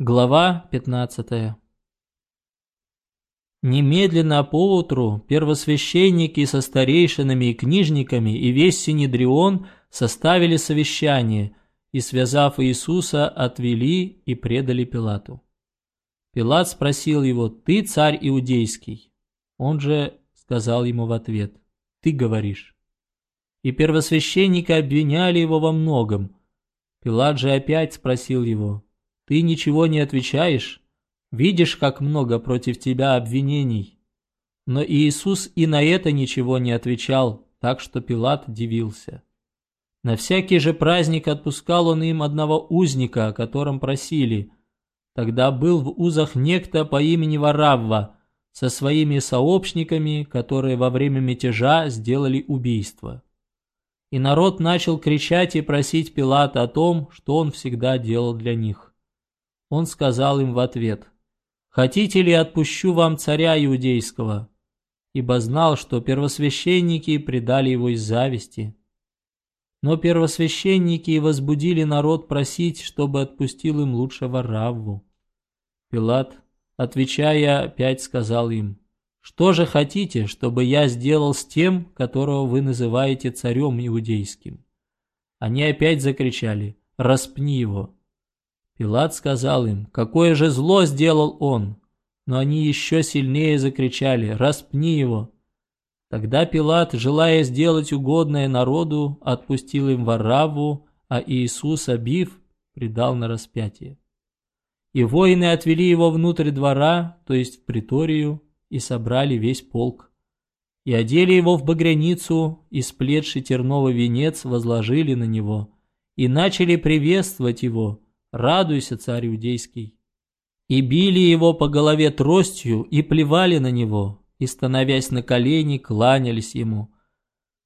Глава 15 Немедленно поутру первосвященники со старейшинами и книжниками и весь Синедрион составили совещание и, связав Иисуса, отвели и предали Пилату. Пилат спросил его, «Ты царь иудейский?» Он же сказал ему в ответ, «Ты говоришь». И первосвященники обвиняли его во многом. Пилат же опять спросил его, «Ты ничего не отвечаешь? Видишь, как много против тебя обвинений?» Но Иисус и на это ничего не отвечал, так что Пилат дивился. На всякий же праздник отпускал он им одного узника, о котором просили. Тогда был в узах некто по имени Варавва со своими сообщниками, которые во время мятежа сделали убийство. И народ начал кричать и просить Пилата о том, что он всегда делал для них. Он сказал им в ответ, «Хотите ли отпущу вам царя иудейского?» Ибо знал, что первосвященники предали его из зависти. Но первосвященники возбудили народ просить, чтобы отпустил им лучшего Равву. Пилат, отвечая, опять сказал им, «Что же хотите, чтобы я сделал с тем, которого вы называете царем иудейским?» Они опять закричали, «Распни его!» Пилат сказал им, «Какое же зло сделал он!» Но они еще сильнее закричали, «Распни его!» Тогда Пилат, желая сделать угодное народу, отпустил им Варавву, а Иисус, обив, предал на распятие. И воины отвели его внутрь двора, то есть в приторию, и собрали весь полк. И одели его в багряницу, и сплетший терновый венец возложили на него, и начали приветствовать его, радуйся, царь иудейский. И били его по голове тростью, и плевали на него, и, становясь на колени, кланялись ему.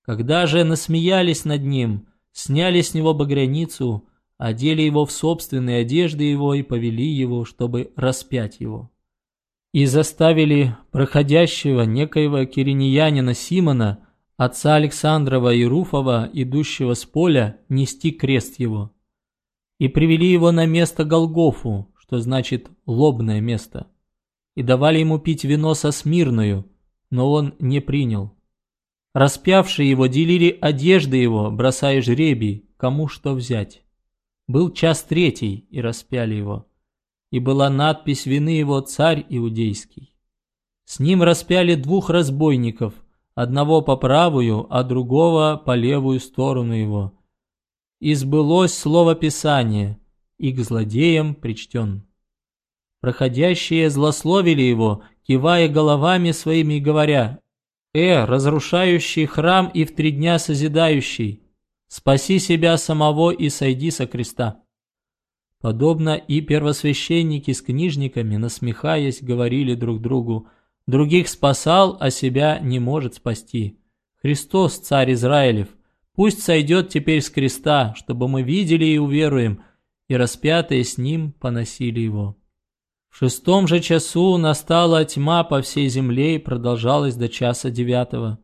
Когда же насмеялись над ним, сняли с него багряницу, одели его в собственные одежды его и повели его, чтобы распять его. И заставили проходящего некоего кириньянина Симона, отца Александрова и Руфова, идущего с поля, нести крест его. И привели его на место Голгофу, что значит «лобное место» и давали ему пить вино со смирною, но он не принял. Распявшие его делили одежды его, бросая жребий, кому что взять. Был час третий, и распяли его. И была надпись вины его «Царь Иудейский». С ним распяли двух разбойников, одного по правую, а другого по левую сторону его. И сбылось слово Писания, и к злодеям причтен. Проходящие злословили его, кивая головами своими и говоря, «Э, разрушающий храм и в три дня созидающий, спаси себя самого и сойди со креста». Подобно и первосвященники с книжниками, насмехаясь, говорили друг другу, «Других спасал, а себя не может спасти. Христос, царь Израилев, пусть сойдет теперь с креста, чтобы мы видели и уверуем, и распятые с ним поносили его». В шестом же часу настала тьма по всей земле и продолжалась до часа девятого.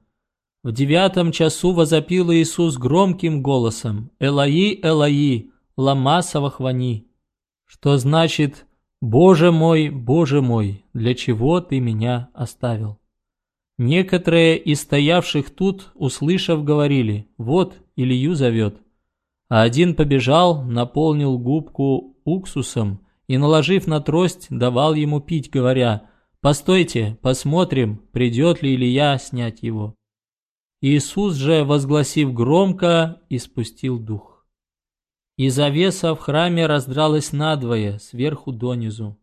В девятом часу возопил Иисус громким голосом «Элаи, Элаи, лама савахвани», что значит «Боже мой, Боже мой, для чего ты меня оставил?» Некоторые из стоявших тут, услышав, говорили «Вот, Илью зовет». А один побежал, наполнил губку уксусом и, наложив на трость, давал ему пить, говоря, «Постойте, посмотрим, придет ли Илья снять его». Иисус же, возгласив громко, испустил дух. И завеса в храме раздралась надвое, сверху донизу.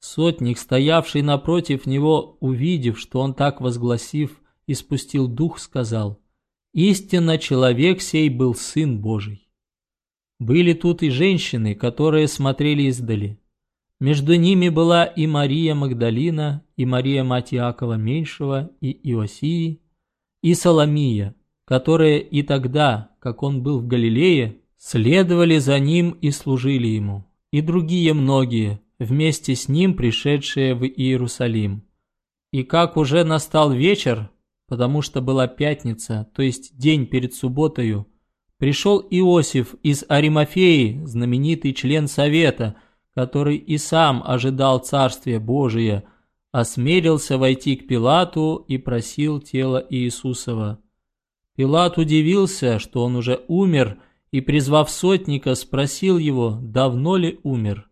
Сотник, стоявший напротив него, увидев, что он так возгласив, испустил дух, сказал, «Истинно человек сей был Сын Божий». Были тут и женщины, которые смотрели издали. Между ними была и Мария Магдалина, и Мария мать Иакова Меньшего, и Иосии, и Соломия, которые и тогда, как он был в Галилее, следовали за ним и служили ему, и другие многие, вместе с ним пришедшие в Иерусалим. И как уже настал вечер, потому что была пятница, то есть день перед субботою, пришел Иосиф из Аримафеи, знаменитый член совета, который и сам ожидал Царствия Божия, осмелился войти к Пилату и просил тело Иисусова. Пилат удивился, что он уже умер, и, призвав сотника, спросил его, давно ли умер,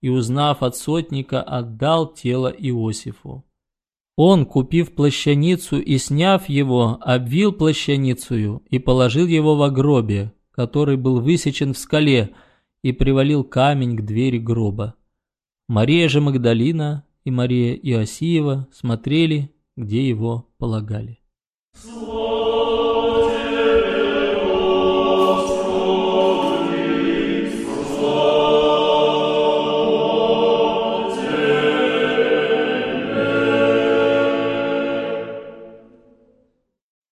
и, узнав от сотника, отдал тело Иосифу. Он, купив плащаницу и сняв его, обвил плащаницею и положил его во гробе, который был высечен в скале, и привалил камень к двери гроба. Мария же Магдалина и Мария Иосиева смотрели, где его полагали. Слово